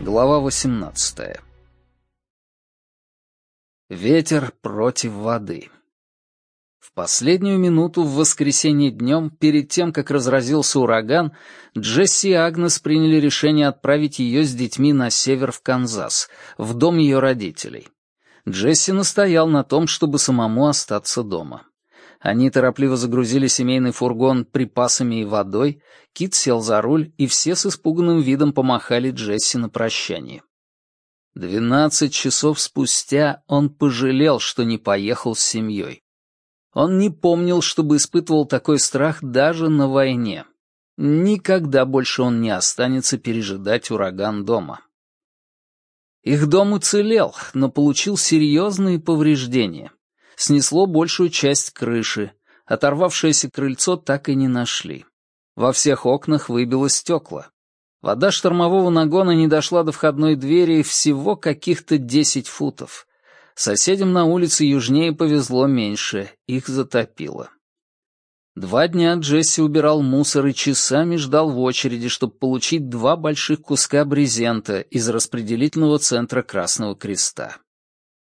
Глава 18 Ветер против воды. В последнюю минуту в воскресенье днем, перед тем, как разразился ураган, Джесси и Агнес приняли решение отправить ее с детьми на север в Канзас, в дом ее родителей. Джесси настоял на том, чтобы самому остаться дома. Они торопливо загрузили семейный фургон припасами и водой, Кит сел за руль, и все с испуганным видом помахали Джесси на прощание. Двенадцать часов спустя он пожалел, что не поехал с семьей. Он не помнил, чтобы испытывал такой страх даже на войне. Никогда больше он не останется пережидать ураган дома. Их дом уцелел, но получил серьезные повреждения. Снесло большую часть крыши, оторвавшееся крыльцо так и не нашли. Во всех окнах выбило стекла. Вода штормового нагона не дошла до входной двери всего каких-то десять футов. Соседям на улице южнее повезло меньше, их затопило. Два дня Джесси убирал мусор и часами ждал в очереди, чтобы получить два больших куска брезента из распределительного центра Красного Креста.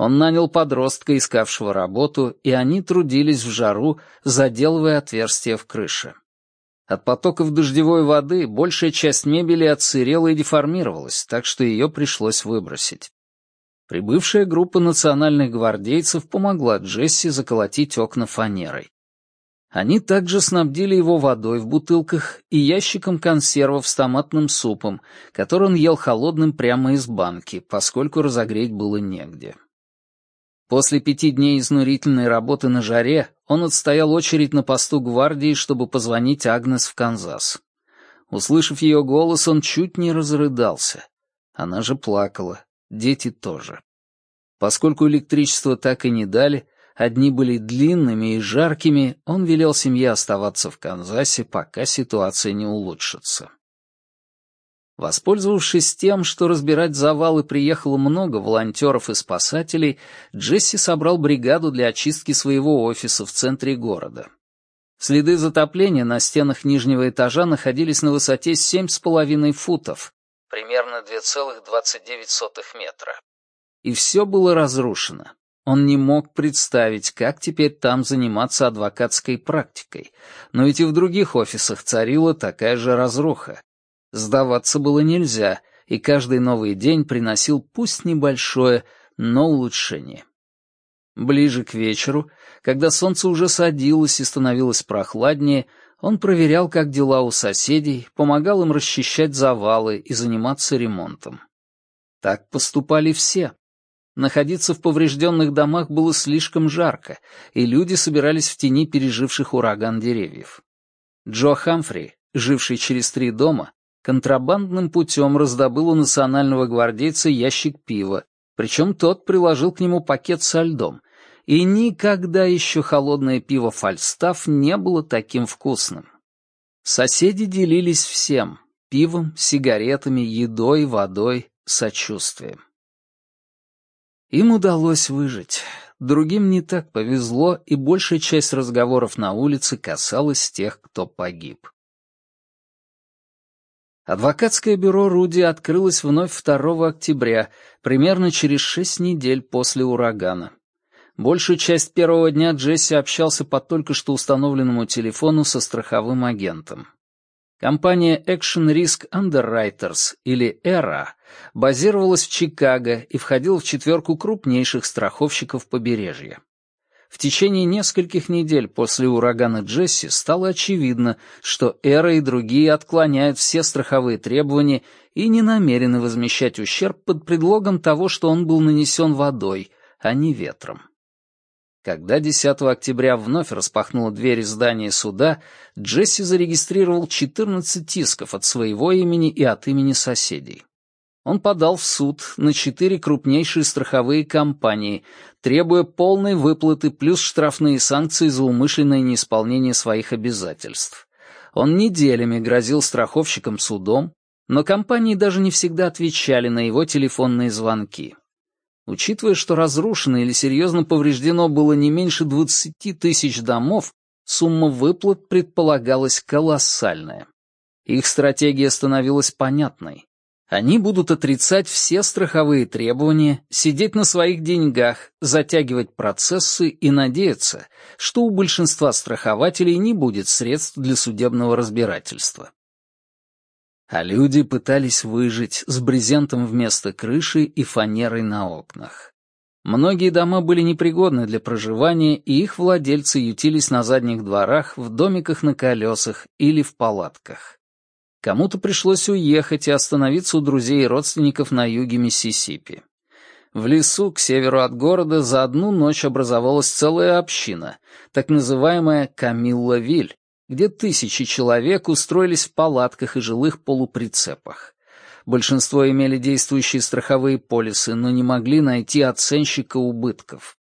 Он нанял подростка, искавшего работу, и они трудились в жару, заделывая отверстия в крыше. От потоков дождевой воды большая часть мебели отсырела и деформировалась, так что ее пришлось выбросить. Прибывшая группа национальных гвардейцев помогла Джесси заколотить окна фанерой. Они также снабдили его водой в бутылках и ящиком консервов с томатным супом, который он ел холодным прямо из банки, поскольку разогреть было негде. После пяти дней изнурительной работы на жаре он отстоял очередь на посту гвардии, чтобы позвонить Агнес в Канзас. Услышав ее голос, он чуть не разрыдался. Она же плакала, дети тоже. Поскольку электричество так и не дали, одни были длинными и жаркими, он велел семье оставаться в Канзасе, пока ситуация не улучшится. Воспользовавшись тем, что разбирать завалы приехало много волонтеров и спасателей, Джесси собрал бригаду для очистки своего офиса в центре города. Следы затопления на стенах нижнего этажа находились на высоте 7,5 футов, примерно 2,29 метра. И все было разрушено. Он не мог представить, как теперь там заниматься адвокатской практикой, но ведь и в других офисах царила такая же разруха. Сдаваться было нельзя, и каждый новый день приносил пусть небольшое, но улучшение. Ближе к вечеру, когда солнце уже садилось и становилось прохладнее, он проверял, как дела у соседей, помогал им расчищать завалы и заниматься ремонтом. Так поступали все. Находиться в поврежденных домах было слишком жарко, и люди собирались в тени переживших ураган деревьев. Джо Хамфри, живший через три дома, контрабандным путем раздобыл у национального гвардейца ящик пива, причем тот приложил к нему пакет со льдом, и никогда еще холодное пиво «Фальстаф» не было таким вкусным. Соседи делились всем — пивом, сигаретами, едой, водой, сочувствием. Им удалось выжить. Другим не так повезло, и большая часть разговоров на улице касалась тех, кто погиб. Адвокатское бюро Руди открылось вновь 2 октября, примерно через шесть недель после урагана. Большую часть первого дня Джесси общался по только что установленному телефону со страховым агентом. Компания Action Risk Underwriters, или ERA, базировалась в Чикаго и входила в четверку крупнейших страховщиков побережья. В течение нескольких недель после урагана Джесси стало очевидно, что Эра и другие отклоняют все страховые требования и не намерены возмещать ущерб под предлогом того, что он был нанесен водой, а не ветром. Когда 10 октября вновь распахнула двери здания суда, Джесси зарегистрировал 14 исков от своего имени и от имени соседей он подал в суд на четыре крупнейшие страховые компании, требуя полной выплаты плюс штрафные санкции за умышленное неисполнение своих обязательств. Он неделями грозил страховщикам судом, но компании даже не всегда отвечали на его телефонные звонки. Учитывая, что разрушено или серьезно повреждено было не меньше 20 тысяч домов, сумма выплат предполагалась колоссальная. Их стратегия становилась понятной. Они будут отрицать все страховые требования, сидеть на своих деньгах, затягивать процессы и надеяться, что у большинства страхователей не будет средств для судебного разбирательства. А люди пытались выжить с брезентом вместо крыши и фанерой на окнах. Многие дома были непригодны для проживания, и их владельцы ютились на задних дворах, в домиках на колесах или в палатках. Кому-то пришлось уехать и остановиться у друзей и родственников на юге Миссисипи. В лесу к северу от города за одну ночь образовалась целая община, так называемая Камилла-Виль, где тысячи человек устроились в палатках и жилых полуприцепах. Большинство имели действующие страховые полисы, но не могли найти оценщика убытков.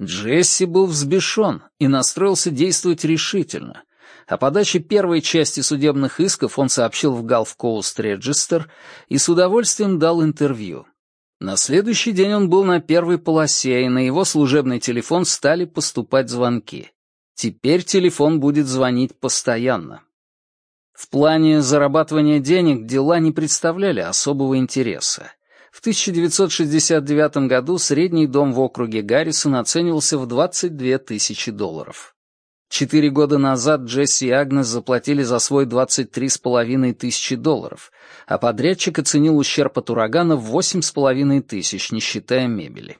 Джесси был взбешен и настроился действовать решительно. О подаче первой части судебных исков он сообщил в Gulf Coast Register и с удовольствием дал интервью. На следующий день он был на первой полосе, и на его служебный телефон стали поступать звонки. Теперь телефон будет звонить постоянно. В плане зарабатывания денег дела не представляли особого интереса. В 1969 году средний дом в округе Гаррисон оценивался в 22 тысячи долларов. Четыре года назад Джесси и Агнес заплатили за свой 23,5 тысячи долларов, а подрядчик оценил ущерб от урагана в 8,5 тысяч, не считая мебели.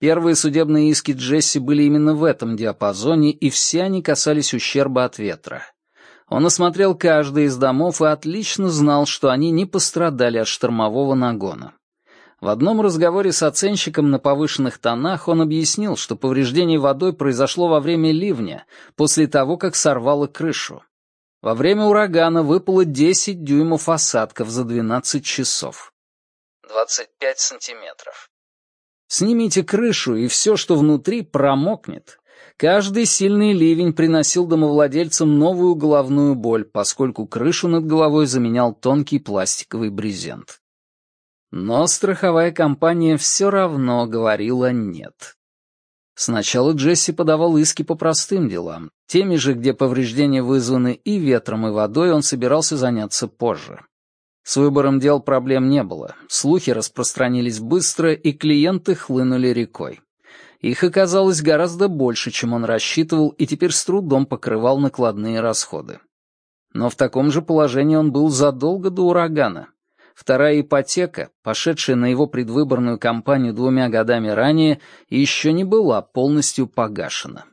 Первые судебные иски Джесси были именно в этом диапазоне, и все они касались ущерба от ветра. Он осмотрел каждый из домов и отлично знал, что они не пострадали от штормового нагона. В одном разговоре с оценщиком на повышенных тонах он объяснил, что повреждение водой произошло во время ливня, после того, как сорвало крышу. Во время урагана выпало 10 дюймов осадков за 12 часов. 25 сантиметров. Снимите крышу, и все, что внутри, промокнет. Каждый сильный ливень приносил домовладельцам новую головную боль, поскольку крышу над головой заменял тонкий пластиковый брезент. Но страховая компания все равно говорила «нет». Сначала Джесси подавал иски по простым делам, теми же, где повреждения вызваны и ветром, и водой, он собирался заняться позже. С выбором дел проблем не было. Слухи распространились быстро, и клиенты хлынули рекой. Их оказалось гораздо больше, чем он рассчитывал, и теперь с трудом покрывал накладные расходы. Но в таком же положении он был задолго до урагана. Вторая ипотека, пошедшая на его предвыборную кампанию двумя годами ранее, еще не была полностью погашена.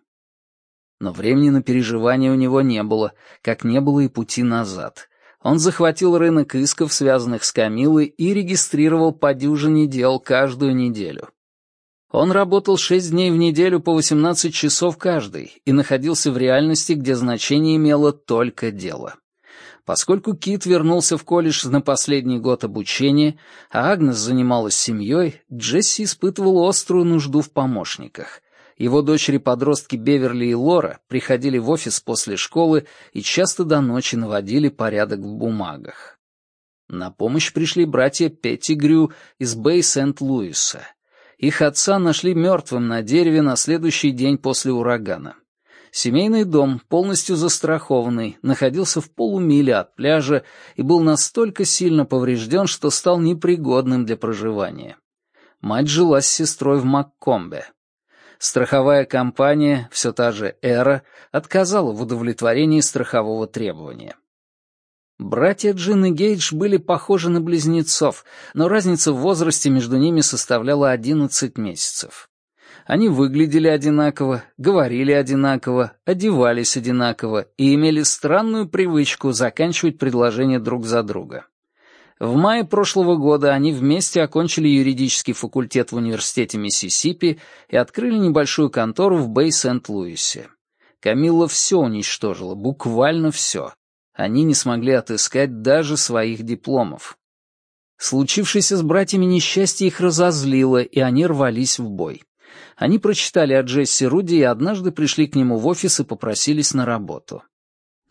Но времени на переживания у него не было, как не было и пути назад. Он захватил рынок исков, связанных с Камилой, и регистрировал по дюжине дел каждую неделю. Он работал шесть дней в неделю по 18 часов каждый и находился в реальности, где значение имело только дело. Поскольку Кит вернулся в колледж на последний год обучения, а Агнес занималась семьей, Джесси испытывал острую нужду в помощниках. Его дочери-подростки Беверли и Лора приходили в офис после школы и часто до ночи наводили порядок в бумагах. На помощь пришли братья Петтигрю из Бэй-Сент-Луиса. Их отца нашли мертвым на дереве на следующий день после урагана. Семейный дом, полностью застрахованный, находился в полумиле от пляжа и был настолько сильно поврежден, что стал непригодным для проживания. Мать жила с сестрой в Маккомбе. Страховая компания, все та же «Эра», отказала в удовлетворении страхового требования. Братья Джин и Гейдж были похожи на близнецов, но разница в возрасте между ними составляла 11 месяцев. Они выглядели одинаково, говорили одинаково, одевались одинаково и имели странную привычку заканчивать предложения друг за друга. В мае прошлого года они вместе окончили юридический факультет в университете Миссисипи и открыли небольшую контору в Бэй-Сент-Луисе. Камилла все уничтожила, буквально все. Они не смогли отыскать даже своих дипломов. Случившееся с братьями несчастье их разозлило, и они рвались в бой. Они прочитали о Джесси Руди и однажды пришли к нему в офис и попросились на работу.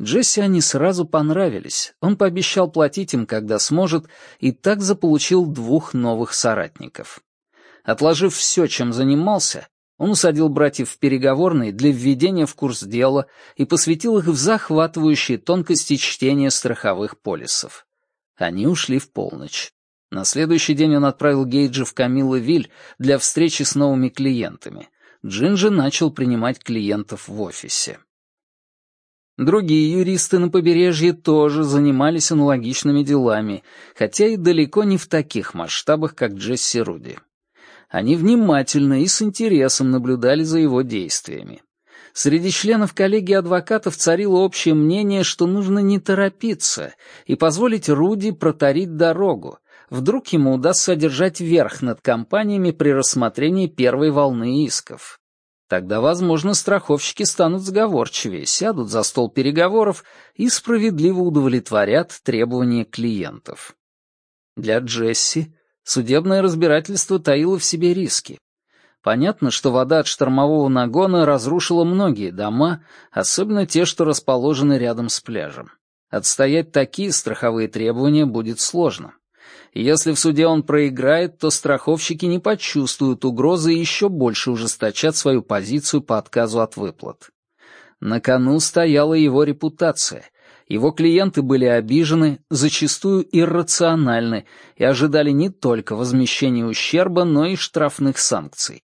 Джесси они сразу понравились. Он пообещал платить им, когда сможет, и так заполучил двух новых соратников. Отложив все, чем занимался, Он усадил братьев в переговорный для введения в курс дела и посвятил их в захватывающие тонкости чтения страховых полисов. Они ушли в полночь. На следующий день он отправил Гейджа в Камилла Виль для встречи с новыми клиентами. Джин же начал принимать клиентов в офисе. Другие юристы на побережье тоже занимались аналогичными делами, хотя и далеко не в таких масштабах, как Джесси Руди. Они внимательно и с интересом наблюдали за его действиями. Среди членов коллегии адвокатов царило общее мнение, что нужно не торопиться и позволить Руди протарить дорогу. Вдруг ему удастся одержать верх над компаниями при рассмотрении первой волны исков. Тогда, возможно, страховщики станут сговорчивее, сядут за стол переговоров и справедливо удовлетворят требования клиентов. Для Джесси Судебное разбирательство таило в себе риски. Понятно, что вода от штормового нагона разрушила многие дома, особенно те, что расположены рядом с пляжем. Отстоять такие страховые требования будет сложно. Если в суде он проиграет, то страховщики не почувствуют угрозы и еще больше ужесточат свою позицию по отказу от выплат. На кону стояла его репутация, его клиенты были обижены, зачастую иррациональны, и ожидали не только возмещения ущерба, но и штрафных санкций.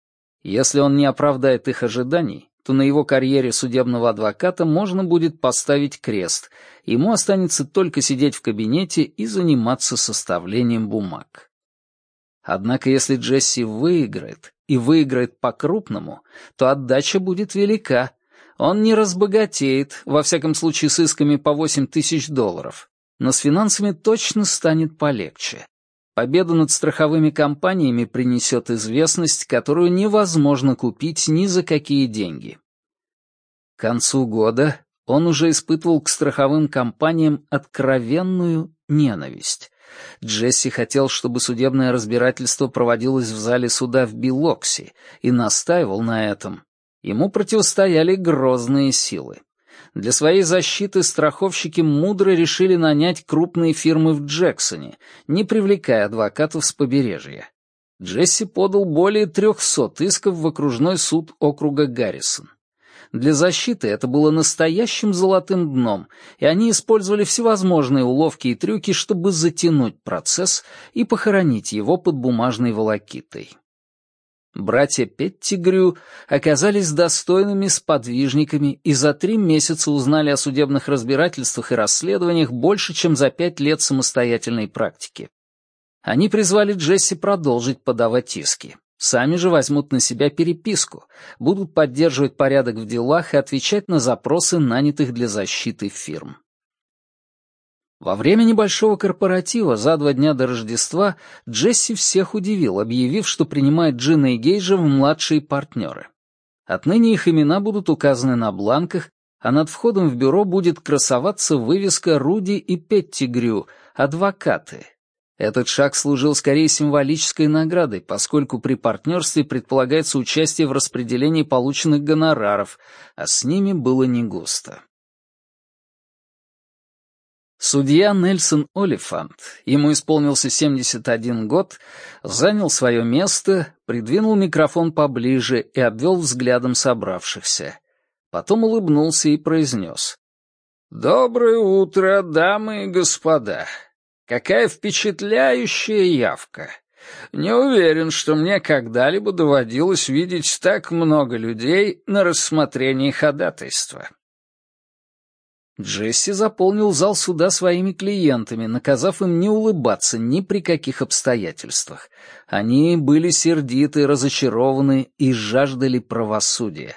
Если он не оправдает их ожиданий, то на его карьере судебного адвоката можно будет поставить крест, ему останется только сидеть в кабинете и заниматься составлением бумаг. Однако если Джесси выиграет, и выиграет по-крупному, то отдача будет велика, он не разбогатеет, во всяком случае с исками по 8 тысяч долларов, но с финансами точно станет полегче. Победа над страховыми компаниями принесет известность, которую невозможно купить ни за какие деньги. К концу года он уже испытывал к страховым компаниям откровенную ненависть. Джесси хотел, чтобы судебное разбирательство проводилось в зале суда в Билокси, и настаивал на этом, Ему противостояли грозные силы. Для своей защиты страховщики мудро решили нанять крупные фирмы в Джексоне, не привлекая адвокатов с побережья. Джесси подал более трехсот исков в окружной суд округа Гаррисон. Для защиты это было настоящим золотым дном, и они использовали всевозможные уловки и трюки, чтобы затянуть процесс и похоронить его под бумажной волокитой. Братья Петтигрю оказались достойными сподвижниками и за три месяца узнали о судебных разбирательствах и расследованиях больше, чем за пять лет самостоятельной практики. Они призвали Джесси продолжить подавать иски. Сами же возьмут на себя переписку, будут поддерживать порядок в делах и отвечать на запросы нанятых для защиты фирм. Во время небольшого корпоратива за два дня до Рождества Джесси всех удивил, объявив, что принимает Джина и Гейджа в младшие партнеры. Отныне их имена будут указаны на бланках, а над входом в бюро будет красоваться вывеска «Руди и Петтигрю», «Адвокаты». Этот шаг служил скорее символической наградой, поскольку при партнерстве предполагается участие в распределении полученных гонораров, а с ними было не густо. Судья Нельсон Олифант, ему исполнился 71 год, занял свое место, придвинул микрофон поближе и обвел взглядом собравшихся. Потом улыбнулся и произнес. «Доброе утро, дамы и господа. Какая впечатляющая явка. Не уверен, что мне когда-либо доводилось видеть так много людей на рассмотрении ходатайства». Джесси заполнил зал суда своими клиентами, наказав им не улыбаться ни при каких обстоятельствах. Они были сердиты, разочарованы и жаждали правосудия.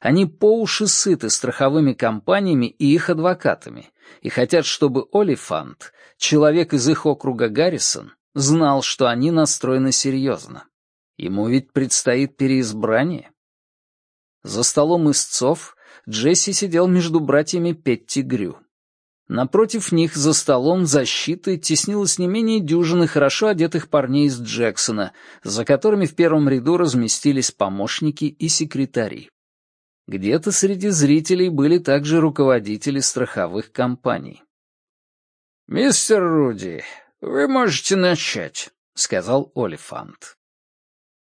Они по уши сыты страховыми компаниями и их адвокатами и хотят, чтобы Олифант, человек из их округа Гаррисон, знал, что они настроены серьезно. Ему ведь предстоит переизбрание. За столом истцов Джесси сидел между братьями Петти Грю. Напротив них за столом защиты теснилось не менее дюжины хорошо одетых парней из Джексона, за которыми в первом ряду разместились помощники и секретари. Где-то среди зрителей были также руководители страховых компаний. «Мистер Руди, вы можете начать», — сказал Олифант.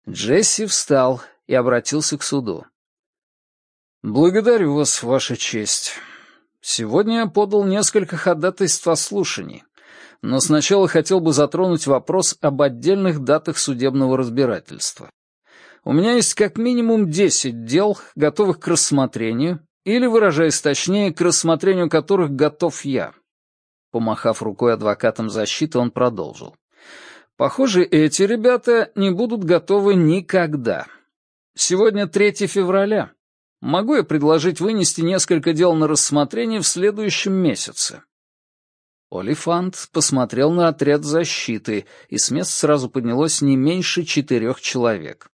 Джесси встал и обратился к суду. «Благодарю вас, Ваша честь. Сегодня я подал несколько ходатайств о слушании, но сначала хотел бы затронуть вопрос об отдельных датах судебного разбирательства. У меня есть как минимум десять дел, готовых к рассмотрению, или, выражаясь точнее, к рассмотрению которых готов я. Помахав рукой адвокатом защиты, он продолжил. Похоже, эти ребята не будут готовы никогда. Сегодня 3 февраля. Могу я предложить вынести несколько дел на рассмотрение в следующем месяце? Олифант посмотрел на отряд защиты, и с места сразу поднялось не меньше четырех человек.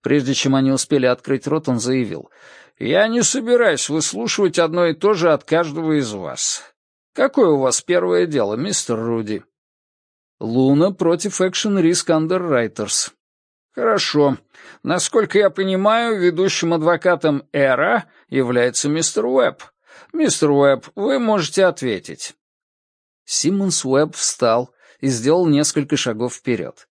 Прежде чем они успели открыть рот, он заявил, «Я не собираюсь выслушивать одно и то же от каждого из вас. Какое у вас первое дело, мистер Руди?» «Луна против Action Risk Underwriters». «Хорошо. Насколько я понимаю, ведущим адвокатом Эра является мистер Уэбб. Мистер Уэбб, вы можете ответить». Симмонс Уэбб встал и сделал несколько шагов вперед.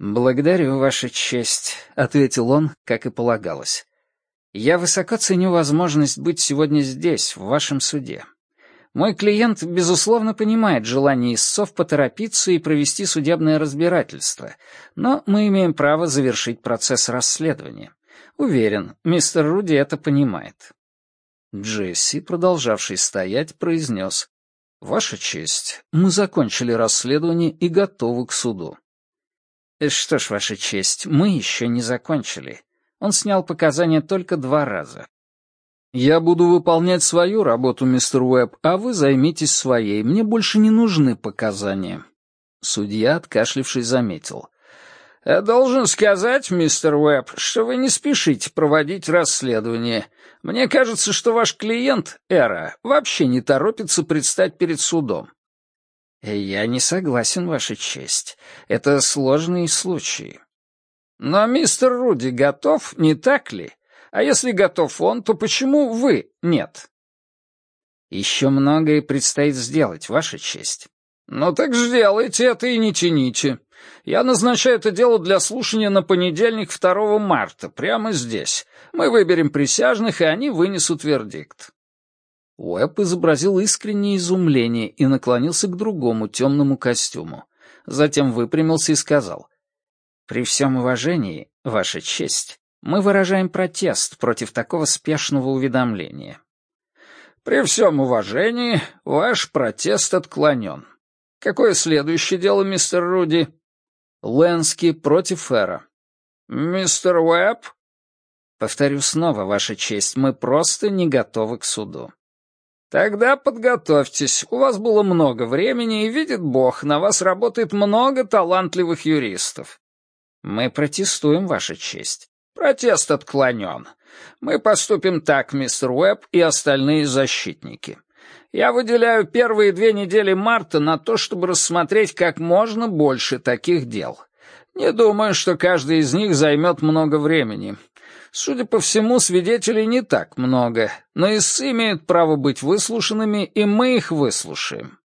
«Благодарю, Ваша честь», — ответил он, как и полагалось. «Я высоко ценю возможность быть сегодня здесь, в вашем суде. Мой клиент, безусловно, понимает желание истцов поторопиться и провести судебное разбирательство, но мы имеем право завершить процесс расследования. Уверен, мистер Руди это понимает». Джесси, продолжавший стоять, произнес. «Ваша честь, мы закончили расследование и готовы к суду». «Что ж, Ваша честь, мы еще не закончили. Он снял показания только два раза. «Я буду выполнять свою работу, мистер Уэбб, а вы займитесь своей. Мне больше не нужны показания». Судья, откашлившись, заметил. «Я должен сказать, мистер Уэбб, что вы не спешите проводить расследование. Мне кажется, что ваш клиент, Эра, вообще не торопится предстать перед судом. «Я не согласен, Ваша честь. Это сложные случаи». «Но мистер Руди готов, не так ли? А если готов он, то почему вы нет?» «Еще многое предстоит сделать, Ваша честь». «Ну так сделайте это и не тяните. Я назначаю это дело для слушания на понедельник 2 марта, прямо здесь. Мы выберем присяжных, и они вынесут вердикт». Уэбб изобразил искреннее изумление и наклонился к другому темному костюму. Затем выпрямился и сказал. «При всем уважении, Ваша честь, мы выражаем протест против такого спешного уведомления». «При всем уважении, ваш протест отклонен. Какое следующее дело, мистер Руди?» «Лэнски против Эра». «Мистер Уэбб?» «Повторю снова, Ваша честь, мы просто не готовы к суду». Тогда подготовьтесь. У вас было много времени, и, видит Бог, на вас работает много талантливых юристов. Мы протестуем, Ваша честь. Протест отклонен. Мы поступим так, мистер Уэбб и остальные защитники. Я выделяю первые две недели марта на то, чтобы рассмотреть как можно больше таких дел. Не думаю, что каждый из них займет много времени. Судя по всему, свидетелей не так много, но истцы имеют право быть выслушанными, и мы их выслушаем.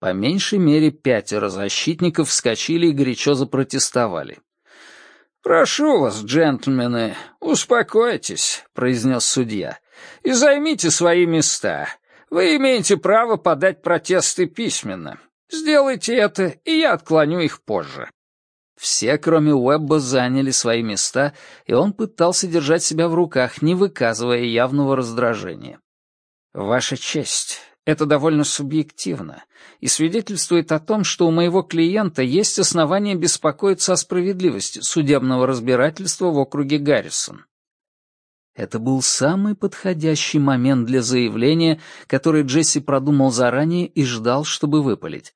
По меньшей мере пятеро защитников вскочили и горячо запротестовали. «Прошу вас, джентльмены, успокойтесь», — произнес судья, — «и займите свои места. Вы имеете право подать протесты письменно. Сделайте это, и я отклоню их позже». Все, кроме Уэбба, заняли свои места, и он пытался держать себя в руках, не выказывая явного раздражения. «Ваша честь, это довольно субъективно и свидетельствует о том, что у моего клиента есть основания беспокоиться о справедливости судебного разбирательства в округе Гаррисон». Это был самый подходящий момент для заявления, который Джесси продумал заранее и ждал, чтобы выпалить.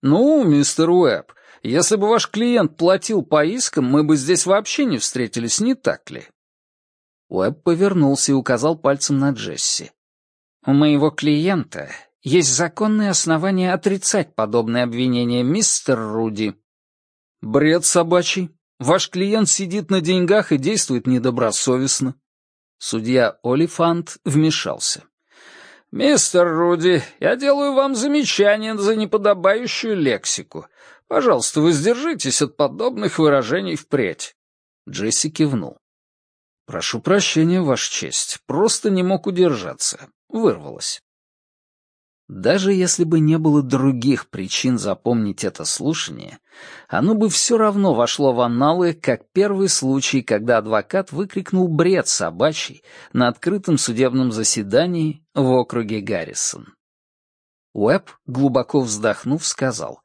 «Ну, мистер Уэбб, если бы ваш клиент платил по искам, мы бы здесь вообще не встретились, не так ли?» Уэбб повернулся и указал пальцем на Джесси. «У моего клиента есть законные основания отрицать подобные обвинения, мистер Руди». «Бред собачий. Ваш клиент сидит на деньгах и действует недобросовестно». Судья Олифант вмешался. «Мистер Руди, я делаю вам замечание за неподобающую лексику. Пожалуйста, воздержитесь от подобных выражений впредь». Джесси кивнул. «Прошу прощения, Ваша честь, просто не мог удержаться. Вырвалось». Даже если бы не было других причин запомнить это слушание, оно бы все равно вошло в анналы как первый случай, когда адвокат выкрикнул бред собачий на открытом судебном заседании в округе Гаррисон. Уэбб, глубоко вздохнув, сказал,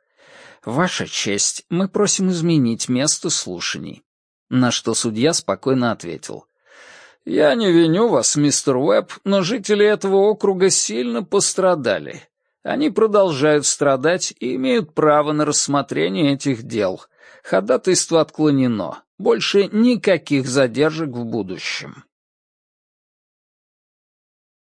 «Ваша честь, мы просим изменить место слушаний». На что судья спокойно ответил, «Я не виню вас, мистер Уэбб, но жители этого округа сильно пострадали. Они продолжают страдать и имеют право на рассмотрение этих дел. Ходатайство отклонено. Больше никаких задержек в будущем».